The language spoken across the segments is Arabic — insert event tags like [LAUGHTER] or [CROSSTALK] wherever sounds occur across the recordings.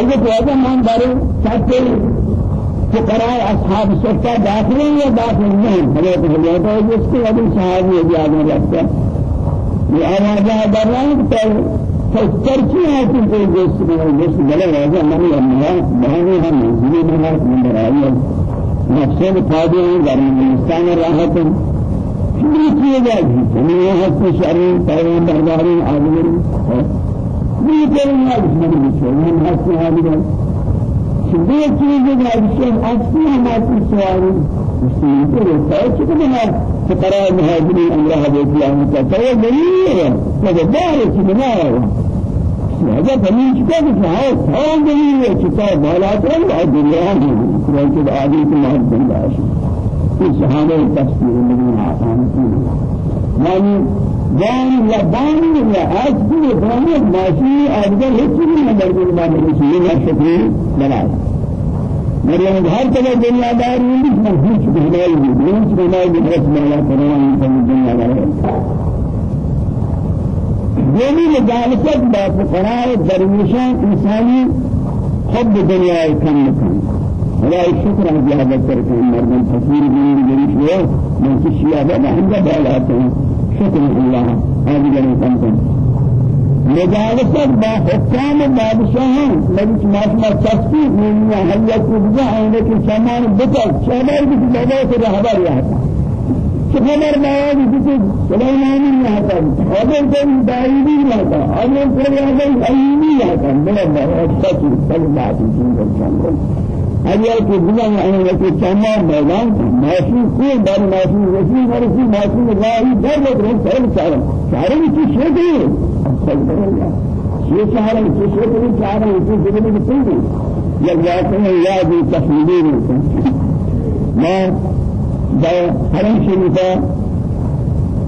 بلکہ تو من بارے ساتھ فقراء أصحاب الشرطة داخلين يا داخلين حضرت حضرت ہے جس کو ابھی صحابی ہے آگے رکھتا یہ آوازہ دران پر ترکی ہے کہ کوئی جس میں جس بلے راجہ منی امنا بہنی ہم منزلی بنا نمبر آئی ہے نفسے فائدے ہیں گرمستان راحت یہ کیے جائے ہمیں یہاں سے شرعی پیغام برداری آدمی. چھوڑیں ہم ہاتھ سے آدمی دو چیزیں جیسے اصلی ہماری سواری مسلم کو رہتا ہے کہ بنا فقراء مهاجرين الله بيت الله تعالى دليل فبدار في بنا هذا دليل كذا فهو هو دليل كتاب ولا تقول الدنيا كذا عادي في محبة الله في صحابة التفسير الذين عطانا یا بان یا آج بھی بانی ماشی آجگل ہیچ بھی نہ درگل بانی رسول اللہ شکری بلائے مریم ہر طرح دنیا دار نہیں میں ہیچ بہنائی بھی ہیچ بہنائی بھی رسول اللہ فرمان انسان دنیا دار دینی مجالست با فقراء درویشان انسانی حب دنیا کم کم۔ ولا الشكر على هذا الترك المرض فقير من جريش له من كشيا بابا عنده بالاتين شكر الله. هذه كنتم مجالسة با حكام بادشاهان. لذلك ما شاء تصفيق من هل يكون عندك سامان بطل. شامل بك لذلك رهبر يعني خبر ما يجي سليمان يهتا هذا كان دايدي يهتا هذا كان هذا أيدي يهتا بلا ما أشتكي صلى الله عليه وسلم اگر دنیا میں آنے کے چاما میدان معصوم کوئی بار معصوم وسیع مرسی معصوم راہی در لگ رہے سر چارہ چارہ کی شے دی یہ چارہ کی شے دی چارہ کی شے دی کوئی یا جاتے ہیں یاد تفصیلی ما دا حرم شریفہ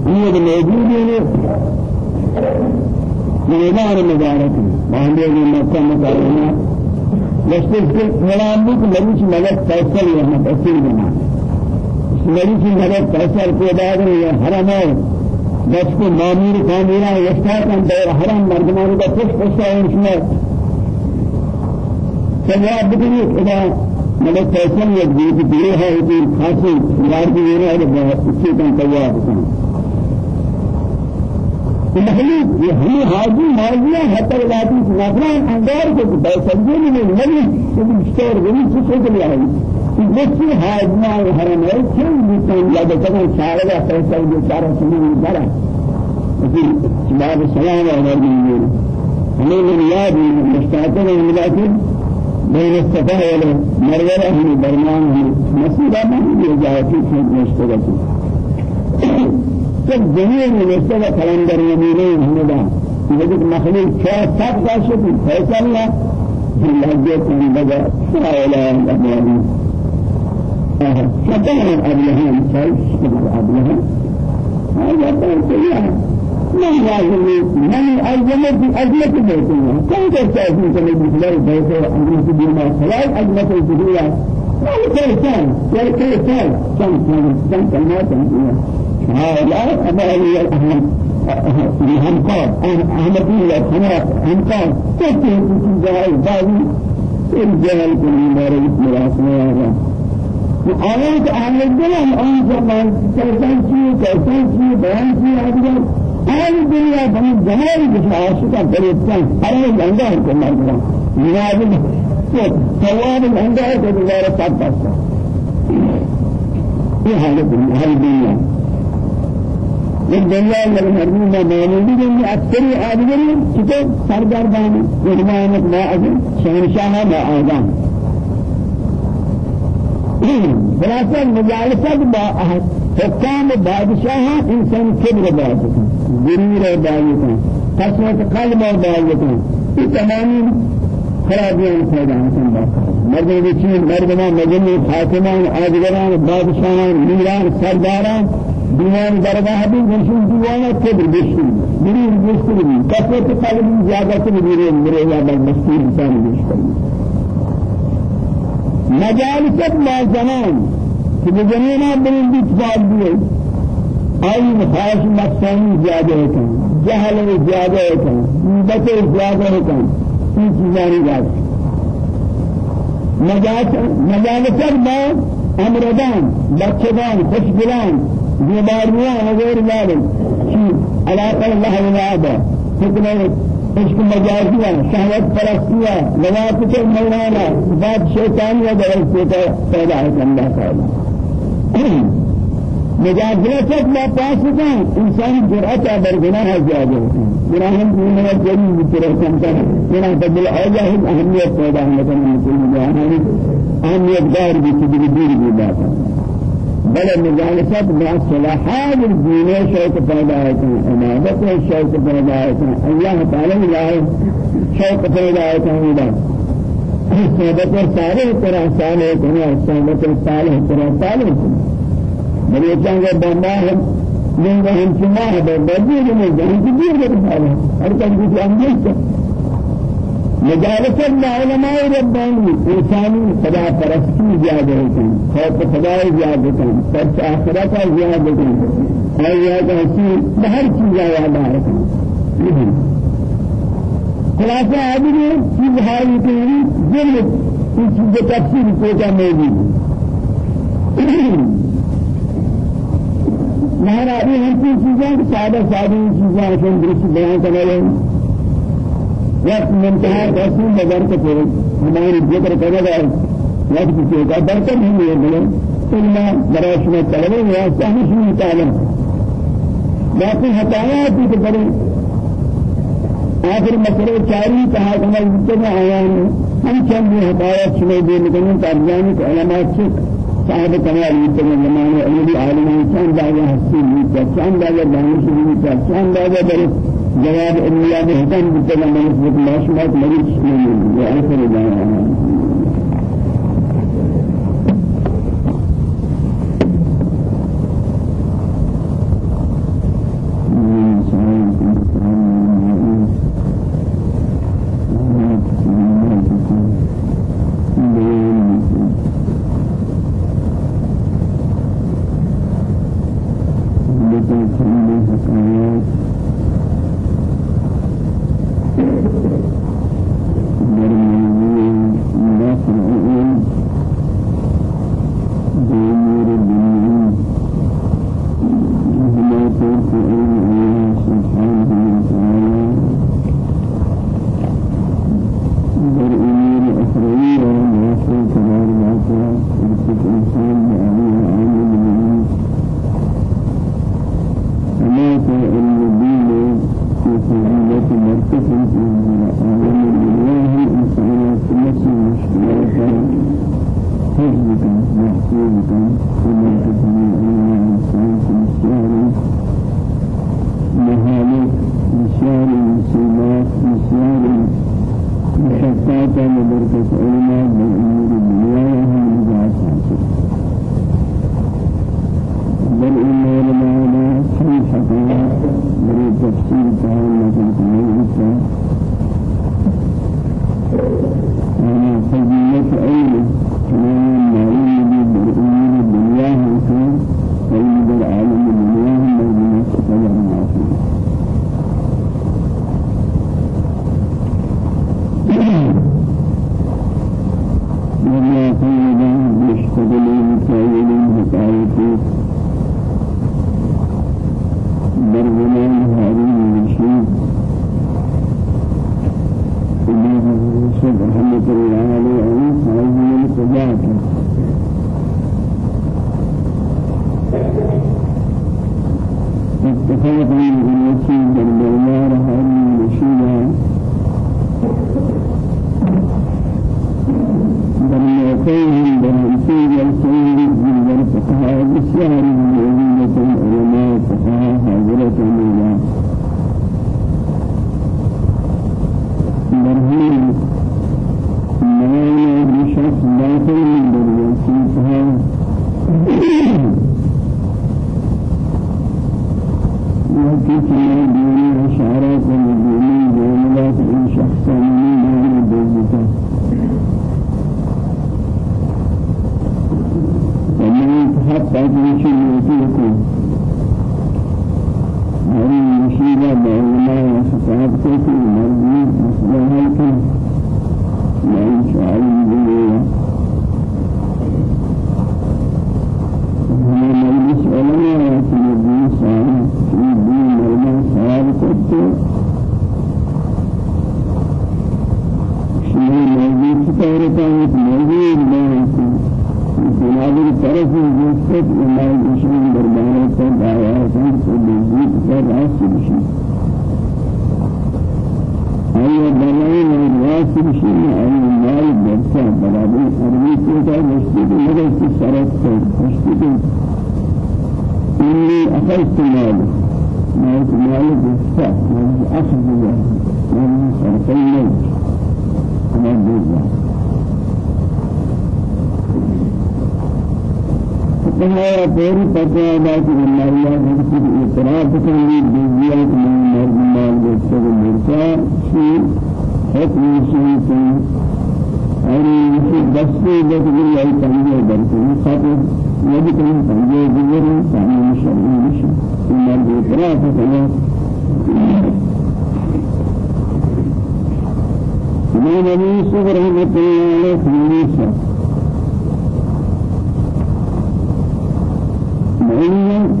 یہ موجود ہے۔ میدان مبارک باندے مکہ مکرمہ مشکل سے غلام بھی مریض مدد فیصل یہاں تفصیل بنا مریض مدد فیصل کے بعد یہ حرم ہے بس کو معمول کامیرا یستا کن دور حرم مردمان کا کچھ قصہ ہے اس میں سجاد بدنی خدا مدد فیصل یہ دیت دیے ہے کہ خاصی یار کی یہ ہے اسی کن تیار ہے مخلوق یہ ہمیں حاجی ماضیہ حتی ذاتی نفران اندار کو بیسجی میں نہیں کہ مستور غنی سے سوچ لیا ہے۔ نفسی حاجنا حرم ہے کیوں بیتن یا بکر شارع فیصل بیچارہ سنیں بارا باب السلام عليكم ہمیں من یاد مستعطر الملاکن بین الصفا والمروہ ہمیں درمان ہمیں مسئلہ میں یہ جاتی ہے مشترکی سب دنیا میں نشتے کا کلندر نبینے یہ مخلوق کیا سب کا شکل فیصل نہ لجت من بدا سائلہ الأبواب فكان أبلهم سيف أبلهم هذا كان من لازم من أزمة أزمة بيتنا كم تستأذن كم يبصر بيته أمريكا بما خلال أزمة الجديدة كل كان كل كان كم كم كم هؤلاء هم قال أحمدية خناق هم قال تكتب في جاهل باوي الجاهل كل مرة مراسمة هذا آيات أهل الدنيا أن زمان كيسان شيء كيسان شيء بيان شيء هذا أهل الدنيا بني جمال بشاشة بريتان هذا الأنجاز مرة ينادي ثواب الأنجاز كل مرة تبصر في هذا الدنيا من مرمي ما مانوي من أكثر آدمين كتير سردار باني ورمانك ما أجل شهنشاه ما آدم خلاصة مجالسة با حكام بادشاہ انسان كبر بادشاہ غرور بادشاہ قسمت قلب بادشاہ یہ تمامی خرابیاں پیدا ہیں۔ مردوں کی مردمان مجنی خاتمان آدگران بادشاہان میران سرداران دیوان درگاہ بھی نشون دیوانا کبر بشکل میری بشکل بھی کثرت قلب زیادہ سے میرے میرے زیادہ مستی انسان بشکل مجالست ما زمان کہ بجنینا بلندی اتفاق دیئے آئی مخاش مقصانی زیادہ ہوتا جہل زیادہ ہوتا نیبت زیادہ ہوتا این چیزانی جاتا مجالسات با امردان بچگان خوشگلان بیماریان وغیر ذلك. شيء علاقة الله والعبادة حكمة عشق مجازية شهوت پرستية لواتك مولانا صفات شيطانية درستك پیدا ہے اللہ تعالی [CLEARS THROAT] مجازات ما پاسدان إنسان جرأت بر گناہ زیادہ گناہ دین و جری بطرح سمتا گناہ بدل اجاہد اہمیت پیدا ہے مثلا کل جہانی اہمیت دار بھی تجری دیر بھی باتا بل مجالسات مع صلاحات الدين شيء پیدا ہے عبادت شيء پیدا ہے اللہ تعالی لا شيء پیدا صحبت سارے طرح صالح طرح صحبت صالح طرح صالح. بل يتنگا بندہ ہے من هم سماه بدل من جهنم كبير بالحال هل كان في أمجد مجالس العلماء رباني إنساني خدا پرستی زیادہ ہوتے ہیں خوف خدا زیادہ ہوتے ہیں سچ آخرت زیادہ ہوتے ہیں اور یہ کہ ہر چیز زیادہ ہوتے ہیں خلاصہ آدمی چیز حالی کے لیے دل اس چیز تفصیل کو کا موجود مہارا ابھی ہم کی چیزیں سادہ سادی چیزیں ہیں درست بیان کرنے وقت منتهى رسول ببركة ہماری ذکر کرے گا وقت کی کا برکت نہیں ہے بولے إلا براش میں طلبے یا صحیح نہیں تعلم. باقی ہتایا تھی کہ بڑے آخر مسئلے چاری کہا کہ میں جتنے آیا ہوں ہم چند ہتایا چھنے دے لگنے ترجمانی کے علماء چک صاحب کمال جتنے زمانے علی عالم چند داغا حسی نہیں چند داغا دانش نہیں چند داغا برس جواب الله بهتن بتلا من الله شمات مريض من وآخر دعوانا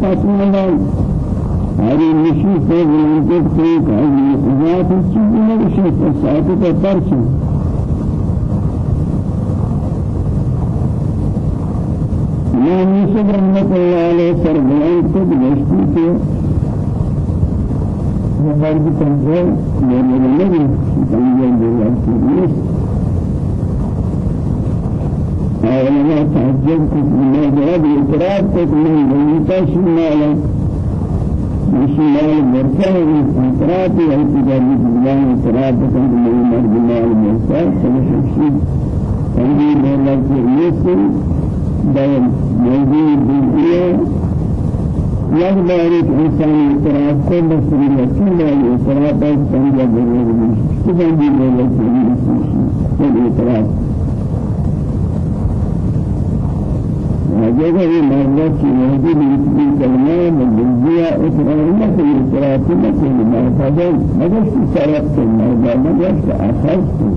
علم تسمى هذه المشي في المنطق في هذه ذات الشيء من الشيء الساعة تفرش ما يوسف رحمة الله عليه سربلان تد مشتي في وبرد تنزل من النبي تنزل بالله علماء تعجب ما جواب اعتراض تك من بنيتا شمالا شمال مرسل اعتراض اعتراض بالله اعتراض تك من مرد مال مرسل فلشخصي تنبيه مولا كريسل دائم موجود بالله یک بار ایک انسان اعتراض کو بسری چون بار اعتراض پر سمجھا ضرور ہے کہ جگہ یہ مرد کی موجود ہے کلمہ مجزیہ اقرارنا سے اقرارنا سے مرتبہ مگر کی سرت سے مرد مگر سے اخذ سے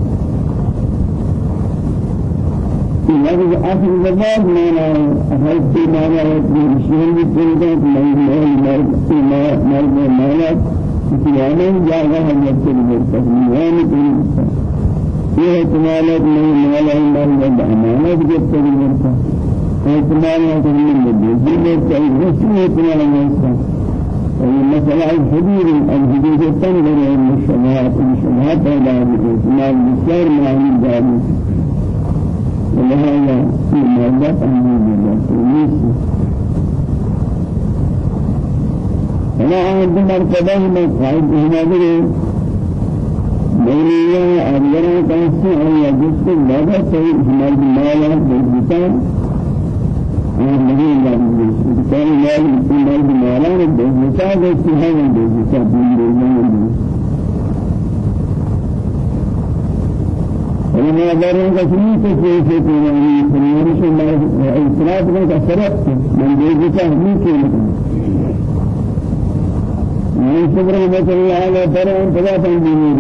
لفظ آخر زبان مانا أخذ في مانا يشير بكلمة من مرد مرد مانا كتيانا جاءها يبتل بالتسميان كلمة یہ احتمالات نہیں مولا مرد امانت جبتل بالتسميان احتمال يكون من الدين كي رسمي احتمال يكون مثلا الحدود الحدود تنظر إلى الشبهات الشبهات پیدا احتمال بسيار معنی جاری ولهذا في مادة أمين الله فلا عند مرتبه من قائد هناك مولية أبينا كاسي أو يجسد لذا سيد هناك مالا بجسد النبي الله كان مال مال مالان بزكاة استهان بزكاة بالله وما دارين كسمي كسي في كلامي كلامي شو ما إسراف ما كسرت من بزكاة مين كلمة من سبحان الله على فرعون فلا تنجيني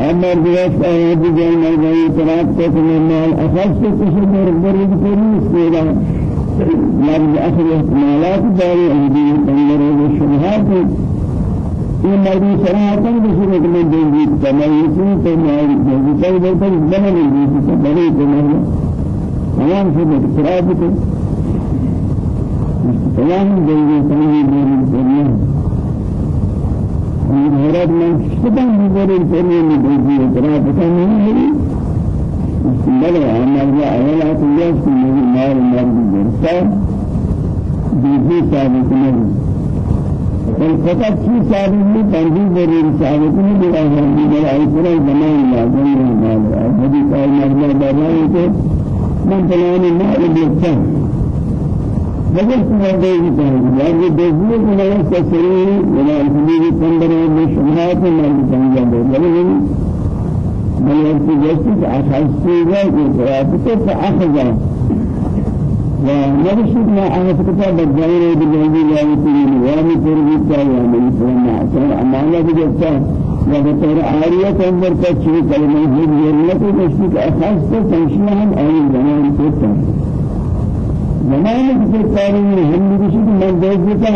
أما الجواز أيضا جل مجاي تراب تكمل مال أخذت كشمر بريد كريم سيدا مرد أخذ احتمالات داري أهدي تنظر الشبهات في مرد صراحة بسرعة من جنجي تميزين تمام جنجي تنظر تنظر جنجي تبري تمام تمام شبه تراب تمام جنجي تنظر تمام حضرت من کرنے میں دیجیے اتنا پتہ نہیں ہے بل عمل أولاد یاس کی میری مال مال درسا دیجیے ثابت نہیں بل فقط چی ثابت نہیں بندی ضرور ثابت نہیں بلا ہم بلا اتنا زمان ہے مال ابھی کار مرنا بنا ہے من فلان مال دیتا مگر سمجھے ہی چاہیے یعنی دوسرے کو نہ سسری ولا الحديث تندر میں شمات میں سمجھا دے لیکن من يأتي جسد أخذ سيجا إقرابته فأخذ ونرشد ما أخذ كتاب الجاهل بالجهد لا يتريد وامي تربيتا وامي سلام عشان أمانة بجسد وغير عارية أمر تشري كلمة هي جنة تشري أخذ تنشيها أي زمان تشري زمانے کی تاریخ ہم بھی کسی کو من دیکھ دیتا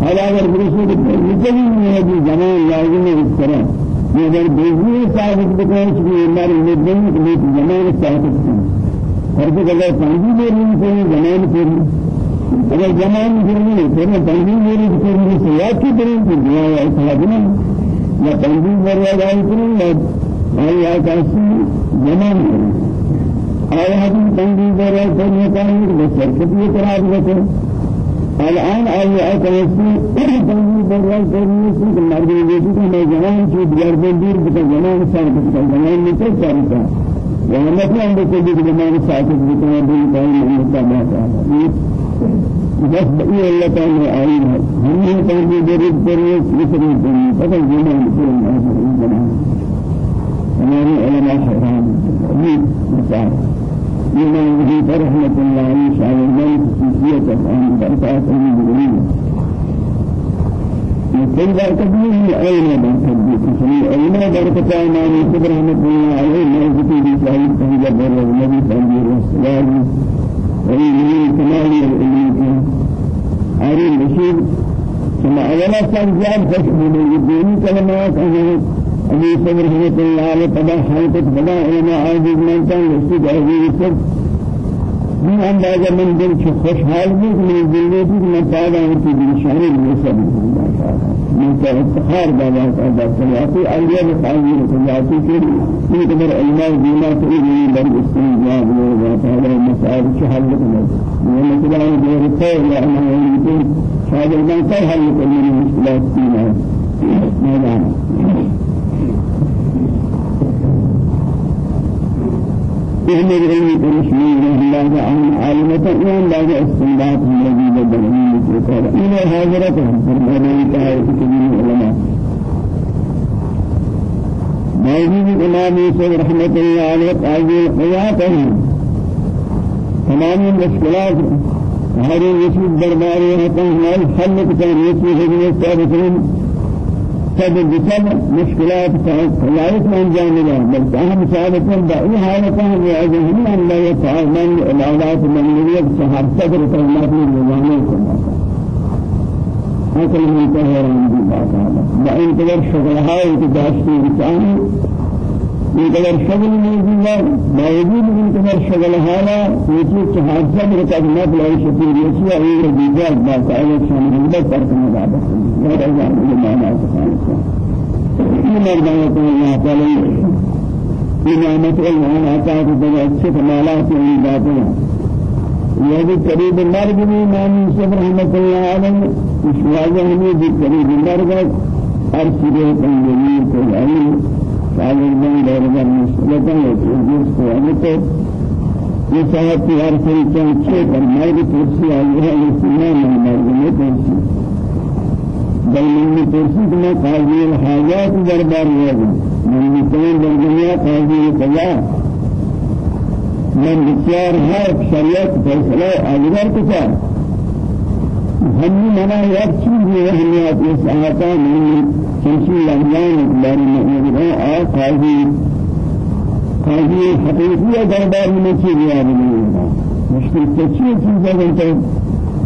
حالا اگر برسے کہ نکلی نہیں ہے کہ زمان لازم ہے اس طرح یہ اگر بیزی ثابت بکنے کہ ہماری مدن کہ زمان ثابت ہے ہر کو اگر پنجی میری سے زمان پھر اگر زمان پھر نہیں پھر پنجی میری پھر نہیں سیاق کی طرح کی دعا ہے صاحب یا پنجی میری جائے کہ یا کیسی زمان ہے هذه تنبيه الدنيا كانت بسر كتير تراب لكم الآن أكلسي تنبيه برا الدنيا سيد المرد يجي كما جنان شو ديار بندير بتا جنان سار بتا جنان نتر سارتا وهم مثلا عند كل جنان ساكت بين كائن من السماء بس بقي الله تعالى آيين هم تنبيه برا الدنيا سيد الدنيا فقط جنان كل الناس جنان ہمارے علماء حرام یہ مثال من به رحمة الله عليه شاهدان خصوصية عن بركات المجرمين يقول ذلك به أين من تبديك سمي أين بركة إمام يوسف رحمة الله عليه؟ ما يزكي به شاهد فهي بر النبي صلى الله عليه وسلم. وهي من كمال العلم هذه البشير ثم أولا سنجاب تشمل الدين كلمات أهل أبي صبر رحمة الله عليه تبع حالة تبع علماء عزيز من كان يستد عزيز من أندازة من دل خوش حال من دل بھی من تعالی کی نشانی میں سب من افتخار بابا کا سیاسی علیہ بخاری سیاسی کے یہ قدر علماء تو یہ بڑی استنجاب لے جاتا ہے مسائل کے حل کرنا یہ مثلا یہ رسول یا ہم یہ شاید میں کر حل کرنے فهم العلم برسمي الله عن عالمة إيمان بعد استنباط الذي بدلني بكتاب إلى حاضرتهم فرمان تعالى كبير العلماء موجود إمام يوسف رحمة الله عليه قاضي القياته تمام المشكلات هذه يسوع درباري هتن هل حل كتاب هذه السابقين سب بسب مشكلات خلائق من انجام له بل اهم سعادتهم بأي حالتهم يعزهم أن لا الأولاد من يريد سهر صدر كلمات من الجامعة هذا المنتهى عندي بعد هذا. بأن تقدر شغلها وتداشتي بساني يقدر شغل موجود باوجود من قدر شغل حالا يجي چهار سب رکعت نفل ای شفیر یسی ای رجیجات با سائل شان حضرت پر کنا بابا یا رضا المعنى سبحانه یہ مردانہ کو اللہ تعالی نعمت المعنى عطا کو بڑے اچھے کمالات ہیں باتیں یہ بھی قریب مرگ بھی امام یوسف رحمۃ اللہ علیہ اس واجہ میں بھی قریب مرگ ہر چیز کو جمیل کی ہر سری چند چھے پر مرد ترسی آئی ہے یہ سنہ من مرد میں ترسی بل من ترسی کہ میں قاضی الحاجات دربار ہوا من مثلین در دنیا قاضی قضا من بسیار ہے شریعت فیصلہ آجگر کچا ہم منا چیز ہے ہمیں اس آتا من شمشي لمجان اقبال مؤمنين آه قاضي قاضي حقيقية دربار من چی بیاد نہیں مشکل سچی چیز ہے کہ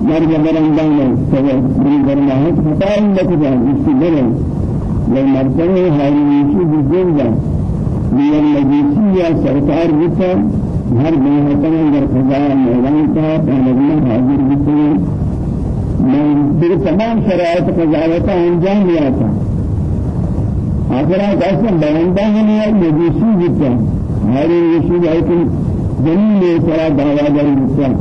مرد برندان ہے تو بری کرنا ہے پتہ نہیں لگتا اس کی بڑے یہ مرتبہ ہے یہ بزرگ دیر مجلسی یا سرکار بتا ہر بہتر اندر خدا میدان کا پہلے حاضر بتا میں پھر تمام شرائط قضاوت انجام دیا تھا آخرات أصلا بیانده ہے مجوسی جتا. ہماری رسول ایکن زمین میں سرا دعوادار جتا.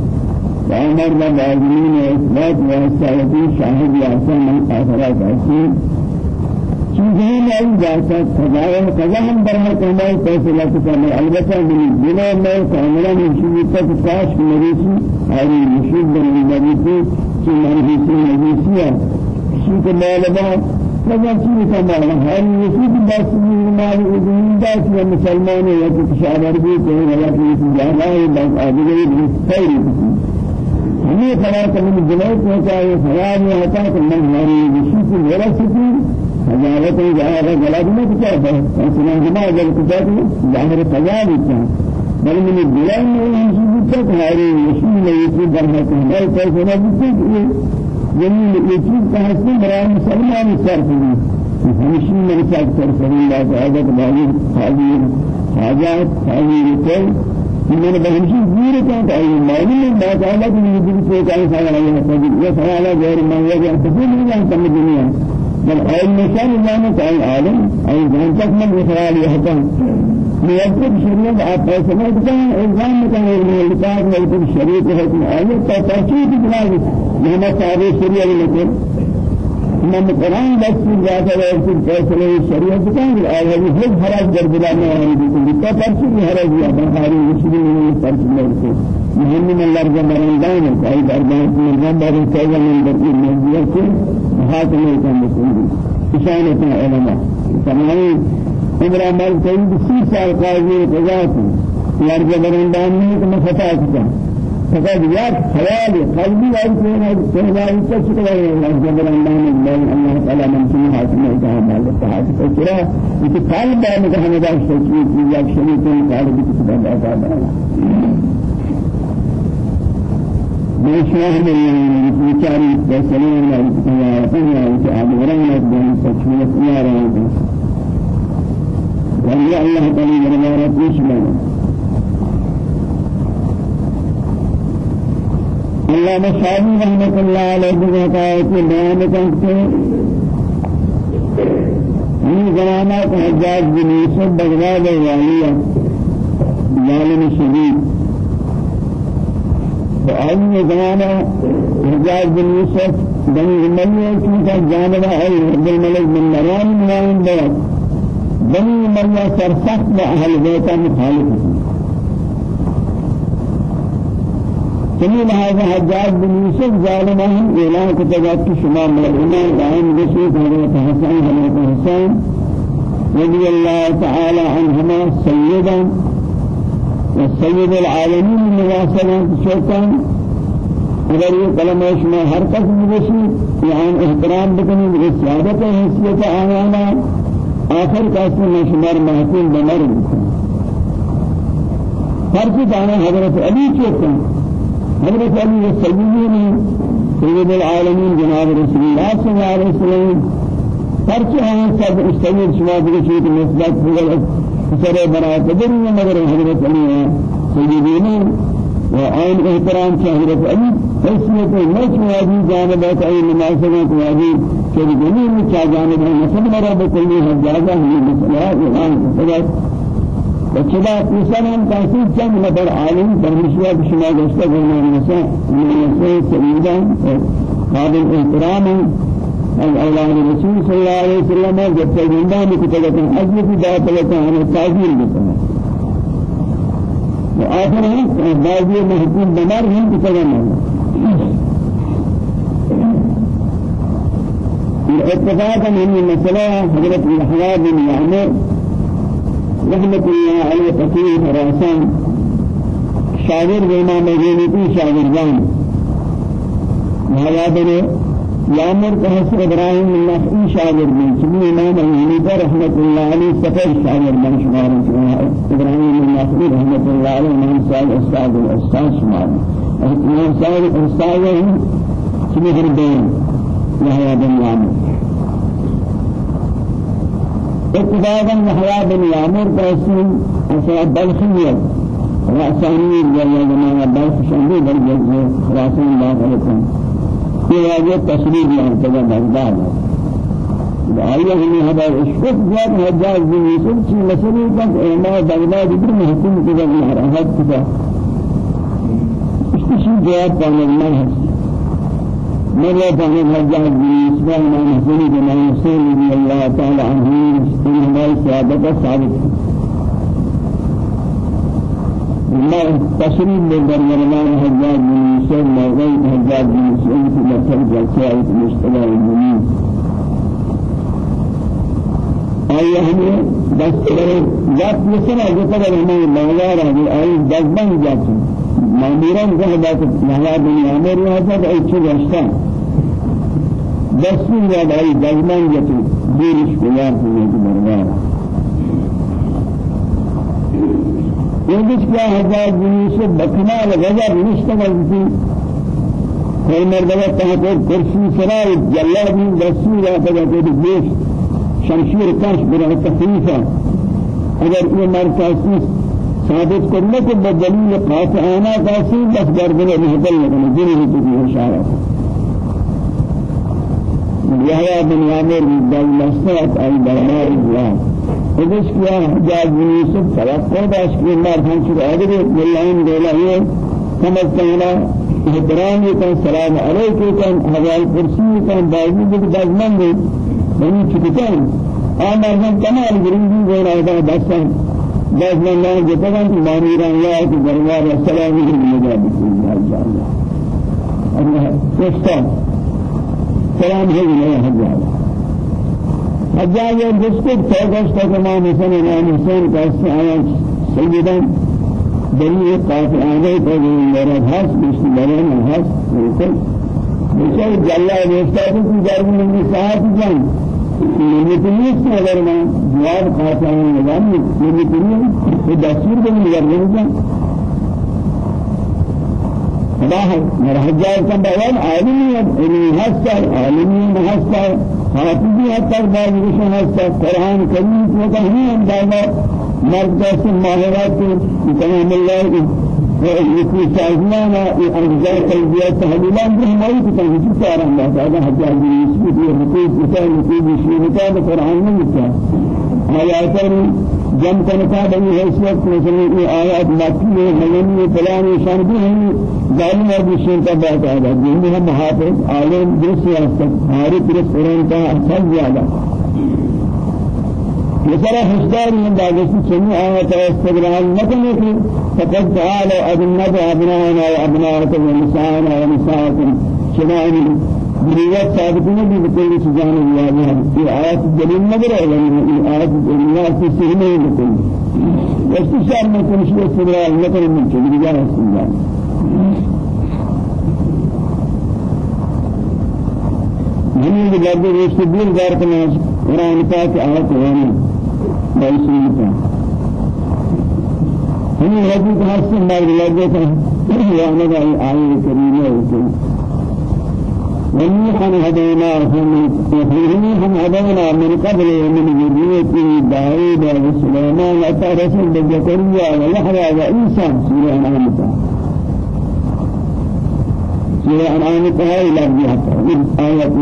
فامر و بازمین اثبات و اثباتی شاہد یاسا من آخرات أصلا قضاء قضا ہم برہا کرنا ہے فیصلہ کرنا البتہ من میں کاملا مشید تک کاش مریسی ہماری مشید بن مریسی کہ مرحیسی مریسی ہے اسی کے مالبہ فجأة شيء كمان هل يسيب بس من مال الدين بس يا مسلمان يا تشابر بي كون ولا في جانا بس أبغى يبصير ہمیں خبر کرنے جنوب پہنچائے خراب میں ہوتا کہ میں ہماری وشی کی ورثتی حجارت جاہر غلط میں کیا ہے اسلام جماع جب کچھ ظاہر قضا بھی کیا بل من الدلائل من بيتك هاري يشمل يسي برهة هاي فيصلة بيتك جميل يسي كهسي برای مسلمان صرف همشي من صرف صرف الله تعالى بعض حاضر حاجات حاضر كل من بهمشي غير كان أي معلوم ما تعالى من يجي في كان سوالا يا سوالا غير ما يجي تقول لي أنت من الدنيا بل أي نشان الله تعالى عالم أي جانتك من إخراج يهتم موجب شریعت آپ الزام میں کہیں کہ الکتاب موجب شریعت ہے کہ آیت کا تاکید بنا دی محمد صاحب لیکن من قرآن بس جاتا ہے کہ فیصلے شریعت کا ہے اور یہ ہر حرج در بلا میں ہے کہ تو پرچی بھی حرج یا بخاری مسلم میں پرچی میں سے محمد اللہ کا مرندان ہے کہ دربار میں نمبر ہے من در کی مسجد سے محاکمہ کا مسلم اشارت علماء تمام عمر عمل کوئی بسی سال قاضی قضا تھی لرز برندان میں کہ میں خطا کیا فقط یک خیال قلبی اور کوئی سہلائی کا شکر ہے لرز برندان میں اللہ تعالی من کہ ہمارا صحابہ کو چرا کہ قلب میں کہ ہمیں داشت کی یک شریک کو قال بندہ تھا بشاه من بيچاري بسلام الله تعالى تعالى ورحمة الله سبحانه ولی اللہ تعالی دربار پیش لگا اللہ مشاہی رحمت اللہ علیہ کہتا ہے کہ بیان کرتے ہم زمانہ کا حجاج بن یوسف بغداد والیہ ظالم شدید تو آئی زمانہ حجاج بن یوسف بنی امیہ چونکہ جانبہ ہے عبد الملک بن مروان بہت بني مريا سرسخت لأهل بيتا مخالف سمي لهذا حجاج بن يوسف ظالمهم إعلان كتبات شما ملعنا دائم بشيط حضرت حسن حضرت حسين رضي الله تعالى عنهما سيدا والسيد العالمين المواصلة شوكا اگر یہ کلمہ شما ہر کس مجھے یہاں احترام بکنی رسالت حیثیت آیانا آخر کاسی میں شمار محفوظ بمر فرق دانا حضرت علی چوکا حضرت علی سیدی نے سید العالمین جناب رسول اللہ صلی اللہ علیہ وسلم. فرق ہیں سب استعمال شما کے چیز نسبت بغل سر بنا قدر مگر حضرت علی ہیں سیدی نے وآن احترام حضرت علی حیثیت مچ وادی جانبات ای مناسبت وادی کہ دنیا میں کیا جانب ہے نسب مرا بکلی ہے جاگا ہے مسئلہ ایمان فقط وكذا مثلا تحصيل كم نفر عالم برمشوا بشما قلنا النساء من النساء سيدا قابل احتراما الأولاد الرسول صلى الله عليه وسلم جب سيدنا بكتابة الحج في داخلة عن التعزيل بسنا وآخر ہے بعضی محکوم بمار ہیں کتابة اتفاقا من المسألة حضرت الأحواب بن يعمر رحمة الله عليه فقيه خراسان شاگر امام غنیتی شاگردان هذا بن يامر كهس إبراهيم النخعي شاگر من سمي امام غنیتی رحمة الله عليه سفر شاگر من شمار إبراهيم النخعي رحمة الله عليه من سال أستاذ الأستاذ شمار امام سال الأستاذ سمي غربين يحيى بن يعمر اتفاقا يحيى بن يعمر قاسم أسرع بلخية رأساني جل جماعة بلخ شنبي بل جزء خلاصين الله عليكم. في هذا التشريف يرتجى بغداد. آیا ہمیں ہدا اشفق جات حجاج بن یوسف کی مسئلے تک علماء بغداد ابن محکوم کی جگہ حراحت کی اس کی جواب پانے مرة عن الحجاج بن إسماعيل عن حسين بن رضي الله تعالى عنه من سابقة ثابت ما تشريف من درمان الحجاج بن ما غير الحجاج بن يوسف في مرتبة جلسات مشتبه المنين. آیا ہمیں کرے جات مثلا جو قدر ہمیں مغلا رہا ہے آئی دزبان جاتی ماموران کو بات مغلا بنی عمر یہاں تک ایچی رشتہ دستی یا بھائی دزمان جاتی دیرش بیار ہوئے کی دربار يجلس كلا حجاج بن يوسف بكمال غزر نشتغل في كل مرتبة تحت كرسي سراي جلاد من دستور هذا كده شمشیر کش برای تخلیفا اگر یہ مرکزی ثابت کرنے کے بدلیل قاطعانہ کاسی بس گردن محبل لگنے جنہی تکی اشارہ يحيى بن عامر بن مسعود البرمار الله إذا كيا حجاج بن يوسف توقع باش كي مار كان شو أدري والله دولا كما كان احترام كان سلام عليكم كان هذا الكرسي كان باجي بدازمان بني چکتان آمار من کمال گرینگی غیر آدھا دستان. من اللہ جتگان کی مانیران یا کی دربار السلامی کی مجابی کی جانا اللہ سستا سلام ہے نہیں حجاج حجاج جس کو توگش تک امام حسن امام حسین کا اس آیا سیدان دلیل قاطع آگے تو میرا حس بشت مرین حس بالکل بشر جلا ویستا کی جرم جان نمیتونی اگر من جواب خاطر نظام نمیتونی به دستور بدم یارم خدا مرحجار کن بیان عالمی علمی هست عالمی هست حافظی حتی بعضیشون هست قرآن کریم کو کہیں اندازہ مرد دست ماہرات تمام اللہ يكون سازمانا أنزال قلبية تحليلا برهمائي كتان جدا الله تعالى حجاج يسبت يحكي كتان يكون بشيرتا بقرآن من كتان آياتاً جم کنتا بنی حیثیت مثلا یہ آیات مکی مدنی فلانی شانتی ہیں ظالم اور بشین کا بات آدھا جن ہم محافظ عالم درست ہماری درست قرآن کا اثر زیادہ مثلا حسدار من سمي آيات استقرار نكن في فقد تعالى أبناء أبنائنا وأبناءكم ونساءنا ونساءكم شمائل بريات ثابتين بكل سجان الله. في آيات الدليل نظر يعني آيات الدليل في سهمه بكل واستشار من كل شيء استقرار نكن من كل رجال استقرار من يجب أن يستبين ذلك قرآن پاک آیت ہے کا حسن مار لگے تھے یا نہ آیت کریمہ ہے ونوحا هديناهم وفيهم هدينا من قبل من ذريته داود وسليمان أتى رسول زكريا ويحيى وعيسى سورة الأنعام سورة الأنعام هاي لفظها آيات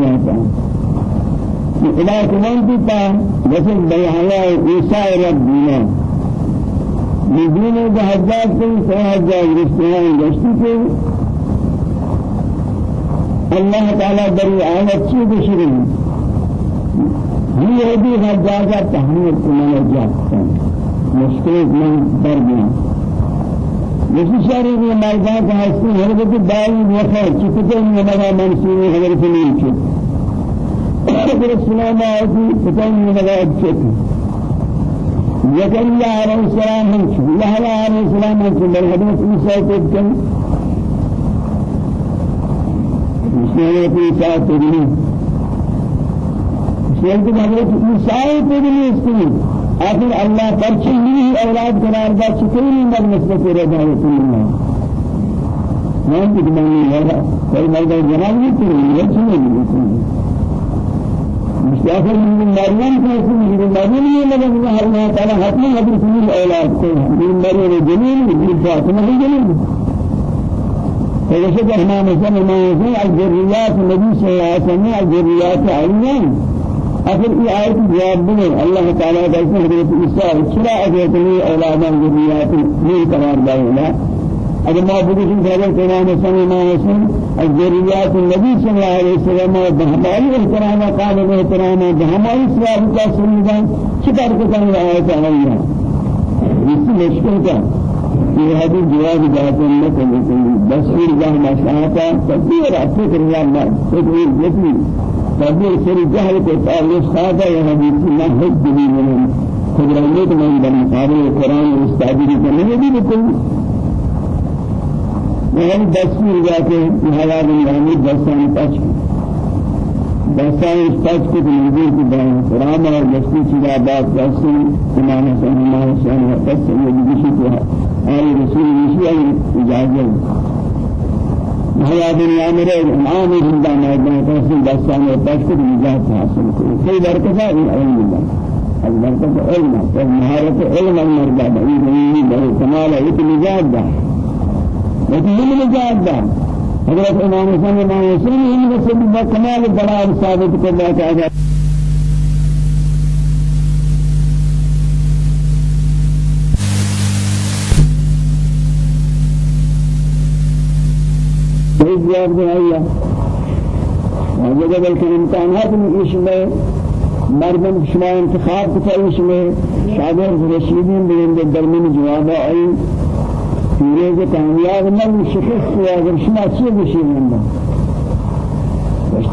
إلى كمان تتا مثل بيحياء عيسى ربنا بدون جهازات كل سهجات رشتهان رشتي الله تعالى بري آيات شيء بشرين هي هذه حجاجات تحميل كمان الجات مشكلة من دربنا جس شهر میں مردان کا حسن حضرت بائی وفا چکتے ہیں نمبر منصوری حضرت نیل ذكر السلام عليكم فتن من الأبشر زكريا عليه السلام هم يحيى عليه السلام هم بالحديث إيسا تبكن مسلمة إيسا تبكن مسلمة حضرت إيسا تبكن اسمه. آخر الله پرچه ہی أولاد قرار دا چکری مر نسبت رضا رسول اللہ میں بھی مانی ہے کوئی مرد جناب نہیں کرے یہ چیز مسافر من مريم كيف من مريم يلقى الله تعالى حتى هذه كل الأولاد من مريم جميل من فاطمة جميل فيشهد إمام مثلا ما يقول الذريات النبي صلى الله عليه وسلم الذريات عليا آخر في آية جواب بني الله تعالى قال حضرت عيسى شرع أجل أولاد الذريات من قرار دائما اگر ما بودیم خبر کنیم مثلا ما اسم الذريات النبي صلى الله عليه وسلم بهمائی احترام قابل احترام بهمائی سواب کا سنیدان چکار کو کرنے آیا تھا اللہ اس مشکل کا یہ حدیث جواب جاتے ہیں کہ بس پھر جہاں مشاہتا تدبیر فکر اللہ تدبیر جتنی تدبیر سری جہل کو تعلق خاطہ یہ حدیث نہ حد دلیل من خبرانیت من بمقابل قرآن استعبیری کرنے بھی بکل وهم دستور جاتے حیات اللہ دستان پچ دستان أستاذ کو منظور کی بیان قرآن اور جستی چیزا بات جستی امام حسن امام حسین وقت سے یہ بشی کو آل رسول نشی آئی اجازت ہیا دنیا میں امام زندہ میدان تحصیل دستان أستاذ کو نجات حاصل کو کئی برکت ہے علم اللہ البرکت علم مہارت علم المرجع ہے کمال ہے نجات ده لیکن نجات ده حضرت إمام حسن امام حسن ان سے بھی کمال دلال ثابت کرنا چاہتا ہے جواب دیا وجد بلکہ امکانات میں مردم شما انتخاب کتا اس میں شاگر رشیدین بلند درمین جواب آئی کے کامیاب نہ شکست ہوا اگر شما چیز بشی منہ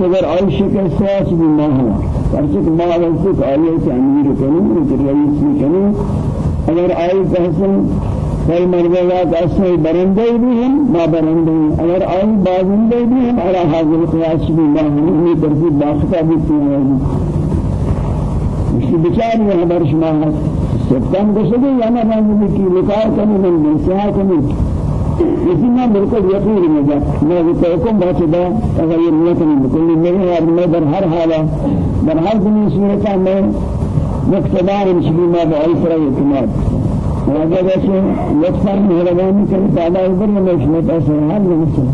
اگر آئی شکست ہوا چی ماں ہوا پرچک ماں ویسے کہ آئی سے امیر کریں کہ رئیس بھی کریں اگر آئی بحثن کئی مرضات ایسے برندے بھی ہیں ما برندے اگر آئی بازندے بھی ہیں على حاضر قیاس بھی ماں ہوا انہی ترتیب باختہ بھی تھی اس بیچاری ہمارے شما سبتان گشتے یا نہ رنگ کی لکار کرنے میں نصیحت کرنے اسی میں بالکل یقین میں جا میں تو حکم بہت دا اگر یہ نہیں بالکل میرے اور میں در ہر حالہ در ہر دنیا صورت میں مقتدار انشاء ما بعيد رأي اعتماد. من كان تعالى يبر من مشمت أسر هذا المسلم.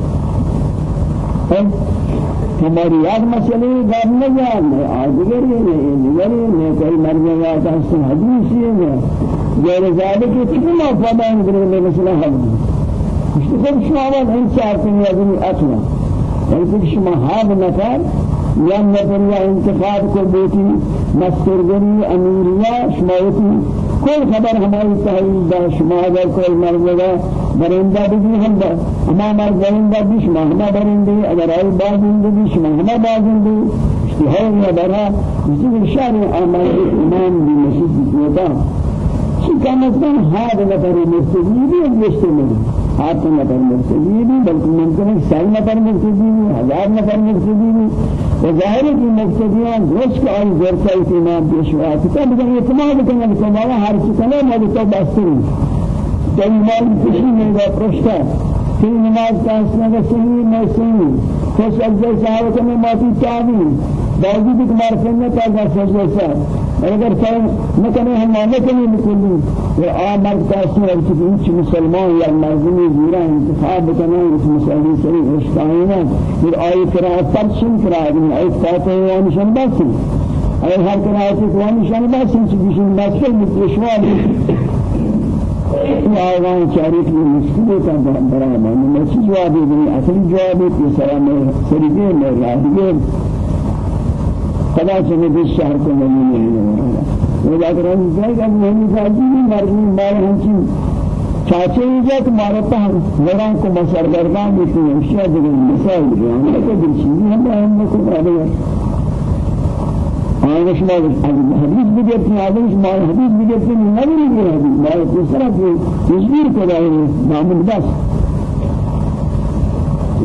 ہماری یاد مسئلے گاب نہ جان آدگر ہے دیگر ہے کوئی مرنے والا ہے حدیث ہے غیر ذلك کتنا فدا ہے میں مسئلہ حل مش خود شما انصاف ہے۔ ابن اطلع بلکہ شما ہاد نفر یا نفر یا انتخاب کو بیٹی مسترگری امیریہ شمایتی کوئی خبر ہماری تحویل دا شما اگر کوئی مرنے برنده بگی هم با اما مرد برنده بیش ما همه برنده اگر آئی بازنده بیش ما همه بازنده اشتهار یا برها بزرگ شهر آمال امام بی مسجد بیتا کم هاد نفر مرتضی بھی گشتے ملی. ہاتھ نفر مرتضی بھی بلکہ ممکن ہے سال نفر مرتضی بھی ہزار نفر مرتضی بھی وظاہر کی مقتدیان دوست کا آئی زرسائی امام پیشوا کتا بگر اعتماد کرنا کہ مولا ہر چکنے مجھتا بستری دلیل کسی میگا پرشتا في نماز کا اسنا کا صحیح میں صحیح خوش اجزا صاحب میں ماتی چاہی باوجود کہ مار سننے کا گا سجدہ سا اگر سر نہ کرے ہم مانے کے لیے نکلی اور آ مرد کا اسنا کہ کچھ مسلمان یا مردمی زیرا انتخاب کرنا اس مسئلے سے رشتائنا پھر آئی قرآن پرچن قرآن آئی فاتحہ و نشان باسی آئی ہر قرآن کو نشان باسی چیزی باسی متشوال آوان شریک میں مشکل کا برابر میں چیز جواب دی اصلی جواب ہے کہ سلام سریدے میں راہیے خدا سے میں شہر کو میں نہیں وہ اگر ہم جائے گا نہیں جاتی نہیں مرنی مال ہم چیز چاچے جائے کہ مارا پہن لڑان کو مسردردان بھی تو اشیاء دیگر مثال دیگر ہم نے دل چیزی ہم ہم کو برابر آنش ما حدیث بگرتی آدمش ما حدیث بگرتی نبی بگرتی ما دوسرا کی تجبیر کدای نامن بس.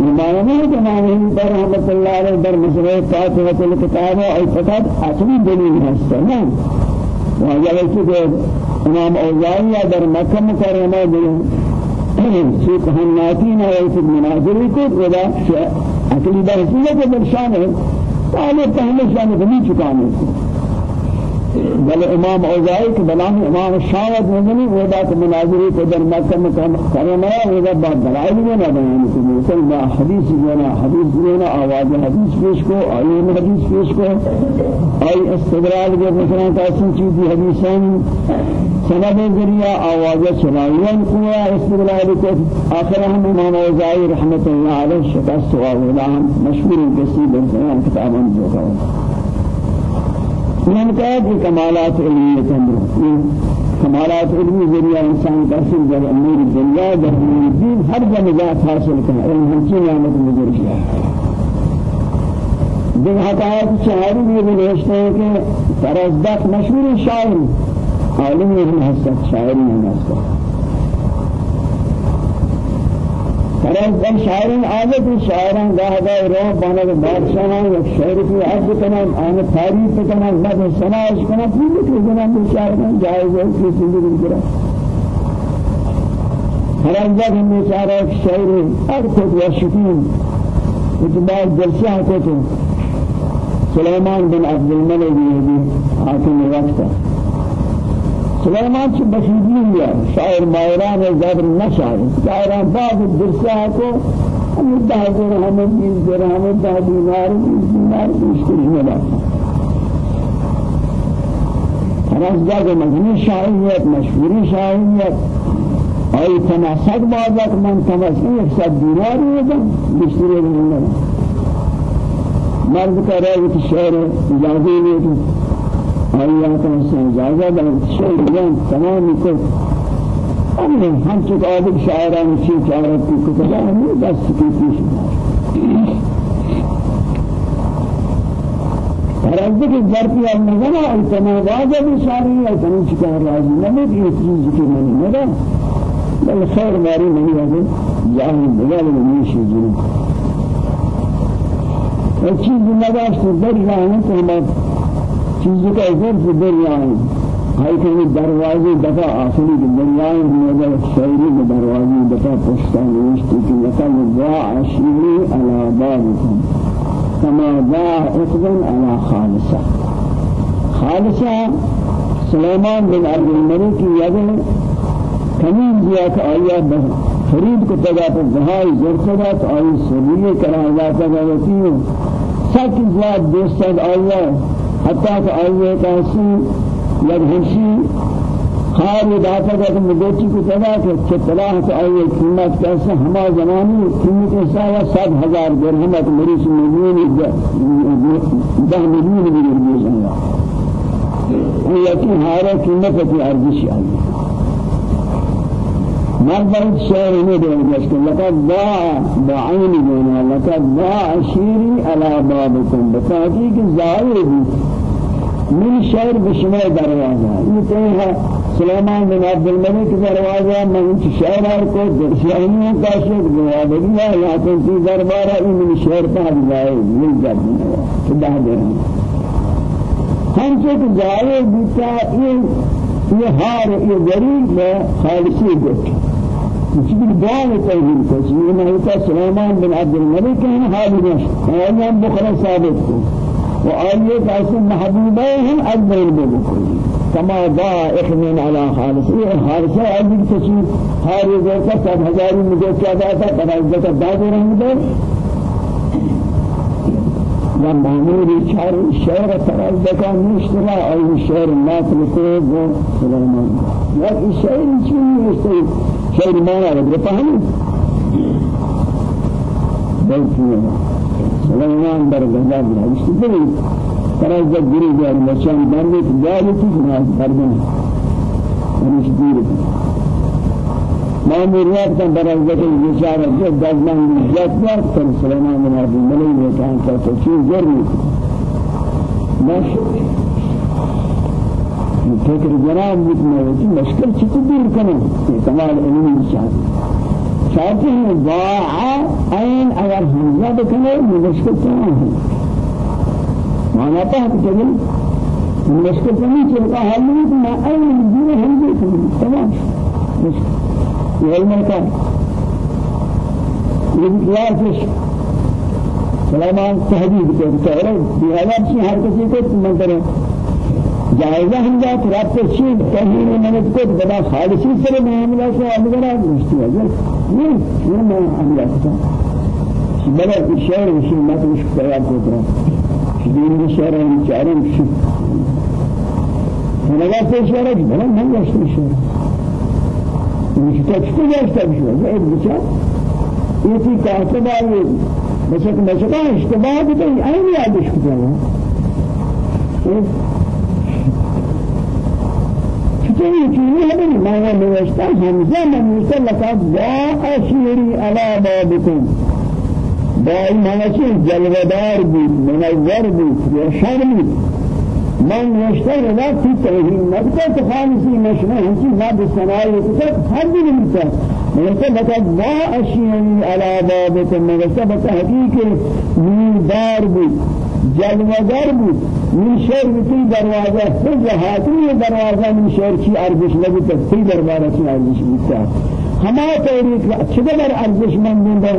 نہیں کہ نام پر رحمت اللہ علیہ در مسئلہ فاتحہ الکتاب اور فقط اصلی دلیل ہے نا وہاں کہ امام اوزاعی در مکہ مکرمہ دل سوق ہناتین اور مناظری کو ودا اصلی درسیہ کے درشان ہے پہلے پہلے شان غنی چکانے بل امام اوزائی کے بلام امام شاید نزنی وہ بات مناظری کو در مکہ مکرمہ وہ بات دلائل میں نہ بیان کو مثل با حدیث دینا حدیث دینا آواز حدیث پیش کو آیین حدیث پیش کو۔ آئی استدلال کے مثلا تاسن چیزی حدیثان سند آواز سنائیان کو استدلال کو۔ آخر ہم امام اوزائی رحمت اللہ علیہ شکست و مشہور کسی بن کتابان جو من کہا کہ کمالات علمی تندر کمالات انسان کا جب امور دنیا در امور دین ہر جنگات حاصل کرنا علم ہمچی نعمت بزرگ کیا دن حقائق شاعری بھی نوشتے ہیں کہ فرزدق مشہور شاعر عالم ہم حسد شاعری ہم حسد فرض بل شاعران عادت شاعران گاه گاه رو بانا بادشاہان یک شعر کی عرض کنن آن تعریف کنن مد سناش کنن پوری کہ جنان شاعران جائز ہے کہ زندگی کرا فرض جب ہم بیچارہ ایک شعر ارتد و شکین اتباع جلسہ کو تو سليمان بن عبد الملك حاكم وقته سليمان چه بخیدین یا شاعر مایران زبر نشاعر شاعران بعض درسه کو ہم ده درهم بیس درهم ده دینار بیس دینار بیشتری نبا خلاص جاگه مزنی شاعریت مشهوری شاعریت. آئی تناسق بازک من تمسکی ایک سب دینار ہوگا بیشتری نبا مرد کا رأي شعر اجازه لیتی آیات سے اجازت ہے شعر بیان تمام کو ہم نے ہم چک آدم شاعران کی چارت کی کتب ہمیں دست کی پیش فرض کی ظرفی اب نظر ہے اتنا واجب شاعری ہے تمام چکا راضی نہ یہ چیز کی میں نہ بل خیر ماری نہیں ہے جاہل بغل نہیں شي جن ایک چیز نہ داشت در جانے تو چیزی کا ظرف دریا ہے ہائی کہ دروازے دفع آخری دریا ہے میرے شعری کے دروازے دفع پشتان نوشتی کہ لقد ضاع عشيري على بابكم كما ضاع عقد على خالصة. خالصة سليمان بن عبد الملك يده کمین دیا کہ آیا فرید کو تگا پر جہائی زرسدت آئی سریے کرا جاتا گا سچ زیاد دوستد آیا حتى کہ آئیے کہسی یک ہمشی خار داتا کا کہ مدوچی کو تدا کہ چطلاح کہ آئیے قیمت کیسے ہما زمانی قیمت حسابہ سات ہزار درہمت مریش ملین دہ ملین ملین ملین یقین ہارا قیمت کی ارزش آئی مرد شعر ندون جسكن لقد ضاع بعين دونا لقد ضاع شيري على بابكم. بتحقيق ظاهر من شعر بشمع دروازة. یہ سليمان بن عبد الملك دروازة. من شعر کو شعروں کا شعر گوا دیا یا تو کی دربارہ من شعر کا جائے مل جاتی ہے خدا دے ہم سے جائے بیتا یہ یہ ہار یہ غریب میں خالصی گٹ كتب دعاء توحيد كتب ما هو سليمان بن عبد الملك كان حالي وأنا بخرى ثابت وآية قاسم محبوبهم أكبر الملك كما ضاع إخمين على خالص. إيه خالص؟ أجل تشير هاري ذلك سب هزاري مجھے ذاتا بنازدت داد رحمده و معمولی چار شعر ترازدکا نشترا أي شعر ناطل کو سليمان یک شعر چی نشترا شعر مانا بدر فهمي بلکہ سلیمان در رہا اس لیے ترى جب گری جا مچان بندے جاری کی ناز بردن اس دیر ماموریات کا برازت الجشارة جب دزمان جات کر سلیمان بن عبد کہ تو چیز ضرور ماشاء فکر جناب ہے دور کرنا یہ کمال علمی چاہتے چاہتے ہیں ضاع عین اگر حمزہ بکنے مشکل تمام ہے پا ہے کہ مشکل تمام چلتا نہیں تو میں عین حمزہ کرنا تمام مشکل. یہ قیاس سلامان تحدید کرتا ہے بہذا سے کسی کو منتر جائزہ ہم جا رأت سے چیز کہیں میں کو بڑا خالصی سے معاملہ سے اگر مشتی ہے یہ یہ میں عملہ کرتا بڑا شعر وشي ما تمش تیار کو کرا دین کی شعر ہے چاروں کی أنا سے شعر ہے بڑا من يشتري شعر مش تكتب يشتري شعر غير بچا یہ کاتب ہے بس کہ مشکا اشتباه بھی اين یادش کرتا چنین چیزی همین مانا نوشتا همزه منوشتا لقد ضاع شیری علا بابکم با این مانا چی جلودار بود منور بود روشن بود من يشتغل لا في توحيد نبتة خالصي مشروع هنسي ما بالسنائي كتب حد نمتا مرتبة ما أشياني على بابك مرتبة حقيقة من دار بي جلوگر بود. من شهر بتی دروازه. فز حاکمی دروازه من شهر چی ارزش لگی تی درباره چی ارزش بیتا ہما تحریک چقدر ارزش من بنده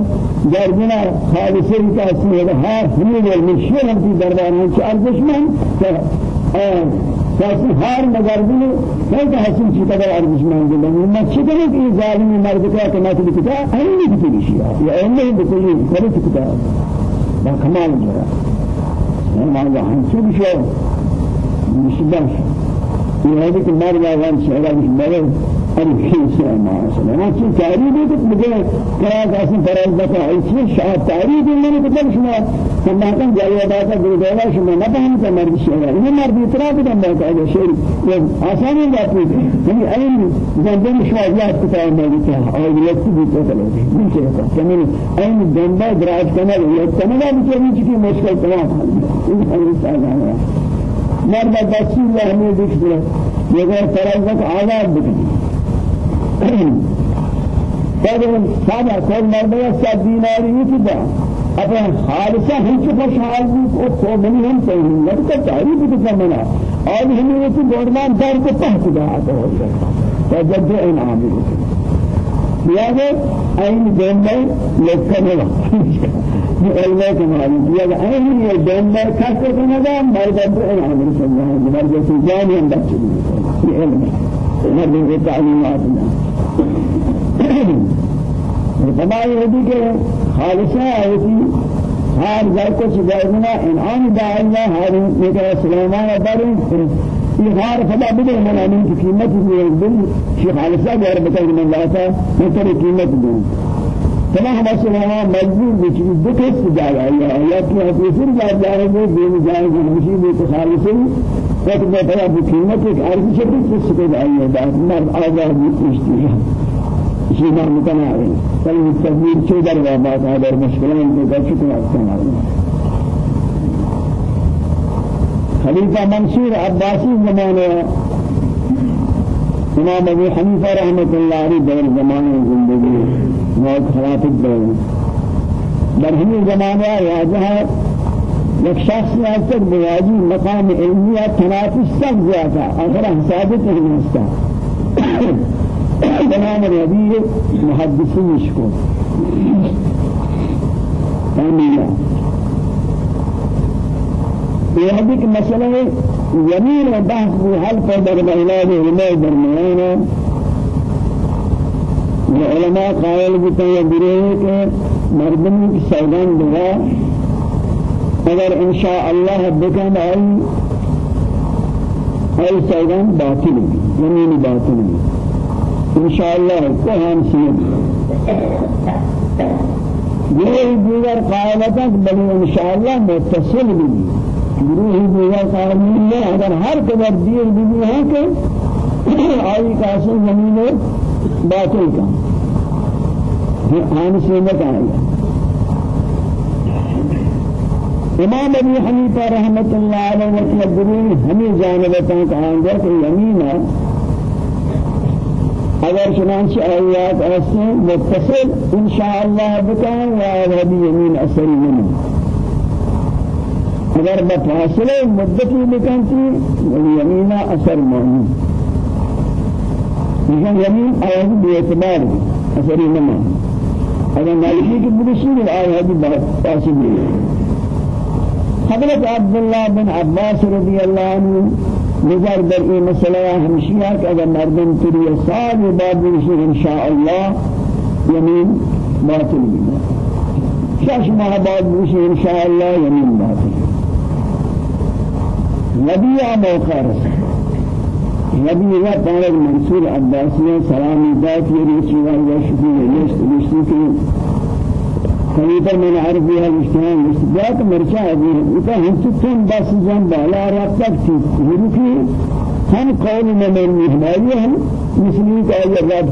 جرگنا خالصی کا سیدہ ہر ہمی من شهر ہم تی درباره چی ارزش من؟ کسی هار مگردی نہیں کہ حسن چی قدر ارزش من بنده من چی کنه که ظالمی مرد کا که نتیجه کتا اینی بتی شیعه یا اینی بتی کلی کتا با کمال جرا ما وهم شو بشو مش باش. يهديك المرة وان شعرا مش مرة أنا في شيء ما أصلا. ما شيء تعريب يدك مجھے كراك أصلا فراز بتا شيء شعب تعريب اللي كتب شما. فما كان جاي باتا جلدولا شما. ما فهم كمرد شعرا إنه مرد يتراب دم باتا هذا شيء. آسان بات يعني أين جنبه شما ياد كتاب ما بتا أو يكتب بتا كله من شيء كمان أين جنبه دراج كمان يكتب ما بتا من شيء مشكلة تمام إن الله مرد کل مرد صد دیناری نیست اپنا خالصہ ہم سے خوشحال ہم سے نہیں تو تعریف بھی کرنا منا اور ہمیں یہ گورنمنٹ دار کو تحت دعا ہو جائے فجد انعام لہذا این جنبه علمه کمالی یا این یہ جنبه کسر کنگا مرد انعام رسول اللہ مرد جانی ہم بچے یہ علم مرد تعلیمات فرمائے ہوتی کہ خالصہ آیتی ہر ذات کو سجائنا انعام دا اللہ ہر میرا سلیمان ادارے یہ ہر خدا بدے منامین کی قیمت بھی دل شیخ خالصہ؟ غیر بتا من اللہ تا میں قیمت دوں تمام ہم سلیمان مجبور بھی دو کس سجایا یا یا کہ حدیث جا جا رہے ہیں دین جائے کہ مشین کو خالص وقت میں بڑا قیمت ایک سے بھی کو جائے ہے۔ آزاد بھی شيء متناعم فالتدبير شيء در انت قد شكرا استعمال خليفة منصور عباسي زمانه إمام ابو حنیفہ رحمت اللہ علیہ دور زمانے زندگی موت خلافت دور در ہمیں زمانہ واجہ ایک شخص نے اب تک بواجی مقام علمیہ تنافس سب زیادہ آخر حسابت نہیں ہستا بنام [COUGHS] ربی محدثینش کو آمین. یہ بھی کہ مسئلہ یمین و بحث و حل پر در مہلاد علماء درمیان علماء قائل بتا ہے گروہ کہ مردمی کی سوگان دعا اگر انشاء اللہ بکن آئی آئی سوگان باطل. یمین باطل. إن شاء الله ہم سین یہ دیگر بل إن شاء الله متصل بھی گروہ دیگر قائلین ہے اگر ہر قدر دیر بھی ہے کہ [COUGHS] آئی اصل زمین باطل کا ہم سینت آئے امام ابی حنیفہ رحمت اللہ علیہ وسلم ہمیں جانبتاں کہاں گیا کہ یمین ہے۔ اگر چنانچہ آیات ایسے متصل انشاءاللہ بکائیں یا ربی یمین اثری منی اگر بفاصلے مدتی بکنتی یمین اثر معنی لیکن یمین آیات بے اعتبار اثری منی اگر مالکی کی برسول آیات فاصل حضرت عبداللہ بن عباس رضی اللہ عنہ نظر در این مسئله همشیه که اگر مردم تری سال بعد بشه ان شاء الله یمین باطل میشه شش ماه بعد بشه ان شاء الله یمین باطل نبی موقع نبی را پارک منصور سلامی داد یہ ریچی والا شکر یشت رشتی کی خلیفہ من استداد مرچا ہے یہ ہم تم بس جان بالا رات تک تھی کی ہم قول میں میں ہماری ہم مسلم کا یہ رب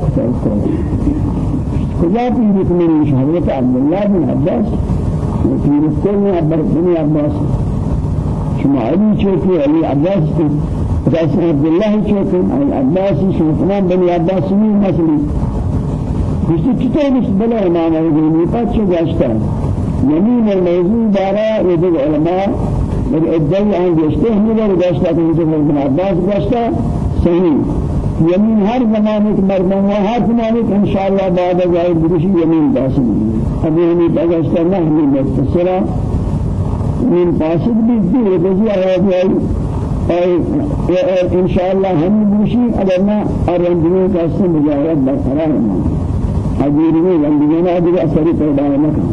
خدا کی رکن حضرت عبداللہ بن عباس. في ركن عبر بن عباس. شما علي چوكي علي عباس رأس عبد الله چوكي علي عباس تمام بني عباس من مسلم کسی چطور نیست بلا إمام ابن پس چه گشته یمین الموضوع دارا ادب علماء در ادعای آن گشته همیشه گشته که میشه ابن عباس گشته صحیح. یمین هر زمانه که مردم و هر زمانه که انشاءالله بعد از آیت بکشی یمین پاسد ابھی ہمیں پاکستان نہ ہمیں مختصرہ من پاسد بھی دی رضی آیات آئی اور انشاءاللہ ہم بوشی اگر نہ ارندنی کا سے مجاہرت برقرار ہے حجیری میں لندگینا دیگه اثری پیدا نکن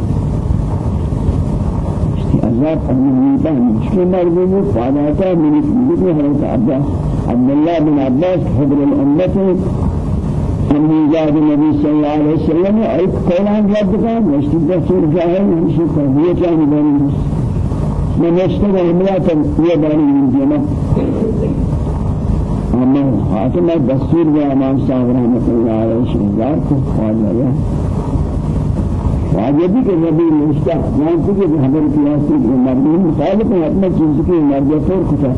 عذاب أمنيتا مشكلة مرضو فعلاتا من يتبقى حضرت عبد الله بن عباس حضر الأمة. من جاد النبي صلى الله عليه وسلم. أي قولان رد كان مشتبه سور جاهل مشي تربية كان بني من مشتبه هملاتا هي بني من جنة أما حاکم دستور و امام صاحب رحمت اللہ علیہ شہزار کو خواجہ واجبی کہ نبی مشتاق. جانتے کہ کی آسی کہ مردی مخالف ہے اپنا چیز کی مرجع پر کتا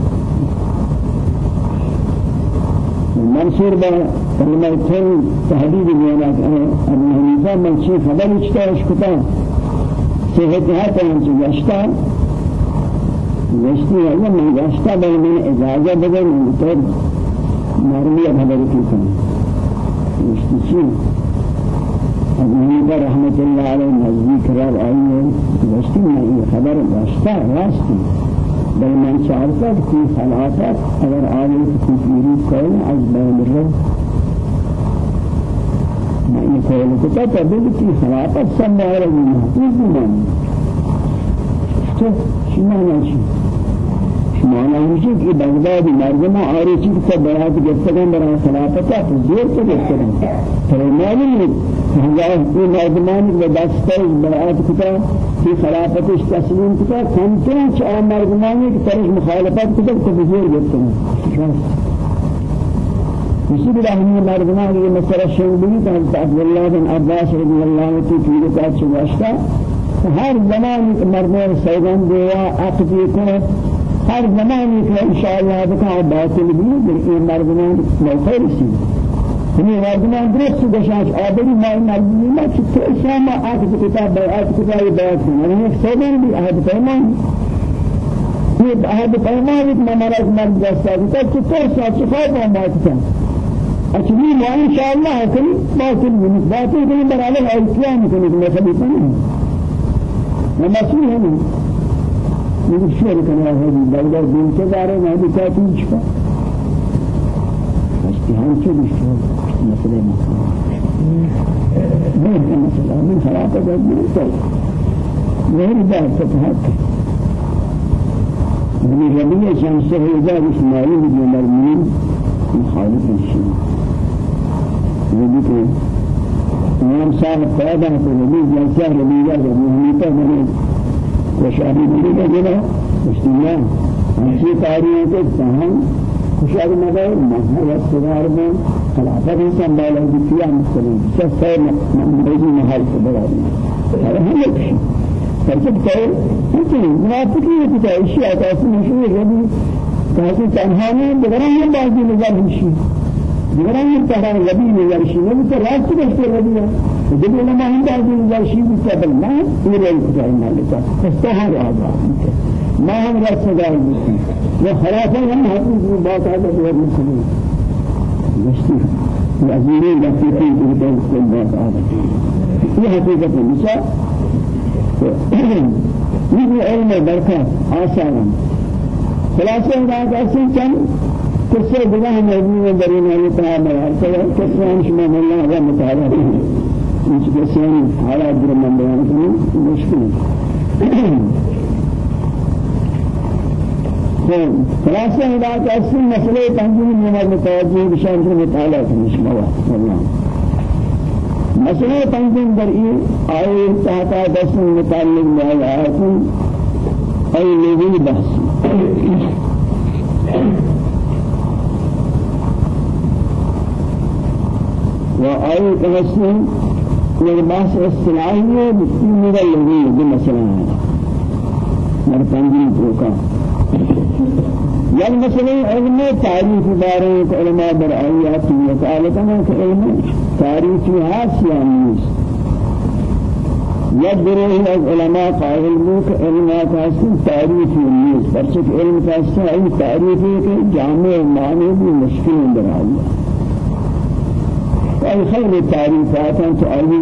منصور با کلمہ تن تحدید دینا کہ ابو حنیفہ منصور خبر اچتا اشکتا صحت ہے تو ہم سے گشتی ہے میں گشتا بل میں اجازہ بدل میں مرمی خبر کی کنی مشتشی ابو رحمت الله علیه نزدیک رب آئیه گشتی میں یہ خبر داشتا راستی۔ بل من چارتا کی خلافت اگر آئیه کی پیری کوئی از بین رو میں یہ کوئی کتا تبدیل کی خلافت سنبھال رہی محفوظ من تو شما نشی مانا ہمشی کہ بغداد مردم آرچی کا بیعت گفتگان برای خلافتا گفتگان تو معلوم ہے ہزار یہ مردمان کے دستے بیعت کتا کہ خلافت تسلیم کتا کمتر چا مردمان کی طرف مخالفت کتا تو زور گفتگان اسی بلا ہمیں مردمان یہ مسئلہ شنگلی کہ حضرت عبداللہ بن عباس رضی اللہ عنہ کی پیرکات چگاشتا ہر زمان مردمان سیدان دیا عقدی کو ہر زمانی کہ انشاءاللہ بکا باطل بھی این مردمان موقع رسی ہمیں مردمان درست گشاش آبری مائی مردمی ما چھتے اسلام آت کتاب بیعات کتاب بیعات کرنا ہمیں ایک سوگن بھی عہد پیمان. یہ عہد پیمان ایک ممرز مرد جستا کتا چھتے سا چخواب ہم بات کن اچھلی ما انشاءاللہ کلی باطل بھی باطل کلی برالہ ایسلام کنی کہ مثلی کنی ومسیح ہمیں یہ شعر کرنا ہے بلدر دین کے بارے میں بھی کافی چکا اشتہار سے بھی شعر مسئلے میں خراب ہے نہیں تو غیر بات فتحات ابن ربيع شمس هذا إسماعيل بن مرمين مخالف الشيء. امام صاحب قاعدة في ربيع جلسه ربيع ربيع بن خوشحالی میری که جنا اشتیان همچی تاریخ کے سہن خوشحال مذہب سرار میں خلافت سنبھالا کی کیا مستقیم سب سے مریضی محل سے بڑا ہے ہم لوگ فرض کرو کہ منافقی ہے کہ اشیاء کا مشہور ہے کہ تنہا نہیں بغیر یہ بازی نظر ہمشی دیگران نے ورشی نے تو راست ہے جب علماء ہم بعد میں ورشی بھی قبل نہ یہ رہی جائے مالکا استہار آبا ما ہم راست وہ خلاف ہم حقیقت میں بات ہے کہ وہ مسلم مشتی وزیری لفیقی کی طرف سے بات آ یہ حقیقت مثال یہ علم برکات آسان خلاصہ بات ایسے چند قصة بلاه موجودة درين هذه تعالى قصة عن شما الله هذا متعالى إيش قصة على درمان بيان كني مشكلة خلاصة إذا تأصل مسألة تنظيم من المتوجه بشأن كني شما والله. مسألة تنظيم درئي آية تحت دس متعلق بآيات أي لغي بحث. وآية تغسل لباس الصلاحية بسم الله الذي بمثلا مرتنجي بوكا يعني مثلا علم تاريخ بارے علماء در آیات مثال كما علم تاريخ حاسيا نیست یک گروه از علماء قائل که علم کاسی تعریفی نیست پرچه علم این تعریفی که جامع معنی بھی مشکل در آیا ای خیلی تعریفات ہیں ای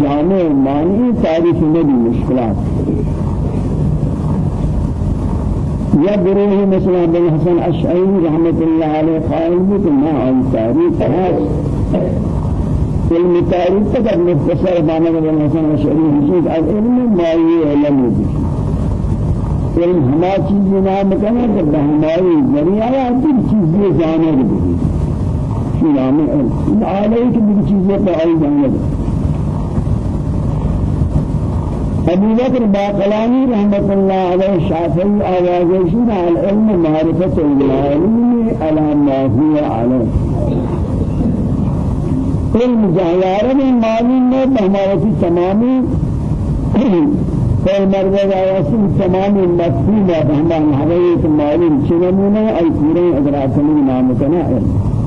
جامع معنی تعریف نبی مشکلات. یا گروه مثلا بن حسن اشعری رحمت الله علیه قائل بود که ما این تعریف هست. علم تاریخ فقط مختصر معنی میں مثلا شریف چیز از علم مائی علم بھی علم ہما چیز نام کرنا کہ ہماری ذریعہ ہے ہر چیز جانے بھی نام علم علیہ کی بھی چیزیں آئی جانے ابو بکر باقلانی رحمت الله علیه شافعی آوازشون على علم معرفت العلم على ما هو علم جاهیار میں معلوم ہے ہمارے تمامی کوئی مرد آیاسی تمامی مفہوم ہے ہمارے معلوم چنمونہ ای پورے ادراکلی نام کنا علم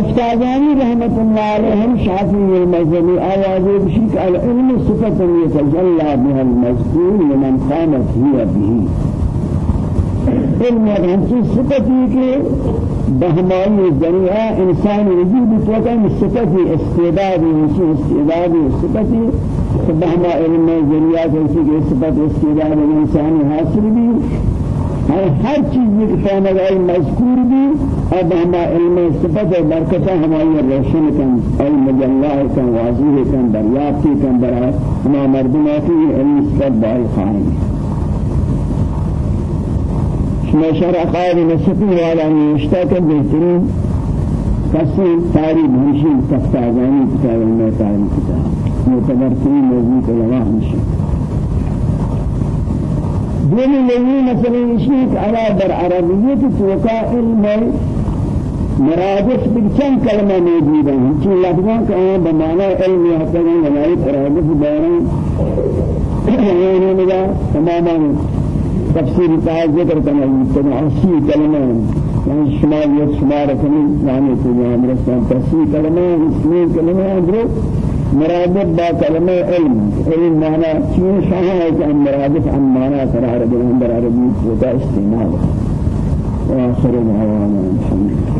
تفتازانی رحمت الله عليهم شافعي المذهبي آواز بشيك العلم صفة يتجلى بها المذكور لمن قامت هي به. علم ہمچی صفتی کے بہمائی ذریعہ انسان وجود تو کہ صفتی استعداد ہمچی استعداد صفتی بہما علم ذریعہ کیسی کہ صفت استعداد انسان حاصل بھی ہر ہر چیز کی فہم ہے مذکور بھی اور بہما علم صفت برکتہ ہماری روشن کن علم جلہ کن واضح کن دریافتی کن برای ہما مردمہ کی علم صفت بائی خائن شمشر أقارب نسفي وعلى مشتاق بهترين قصي تاريخ همشي تفتازاني كتاب ما تاريخ كتاب معتبرتين موجود علماء همشي دون الذي مثلا يشيك على در عربية توقع علم مرادف بكم كلمة موجودة. هنشي لفظان كأنا بمعنى علم يحتاجون لغاية مرادف دوران يعني تماما تفسير تعالى ذكر كما تنعسي كلمة يعني شمال يشمار كمي يعني تجاه مرسان تفسير كلمة اسمين كلمة أدرو مرادف با كلمة علم. علم معنى شيء شاهد عن مرادف عن معنى ترى عربي عند عربي وتا استعمال. وآخر دعوانا الحمد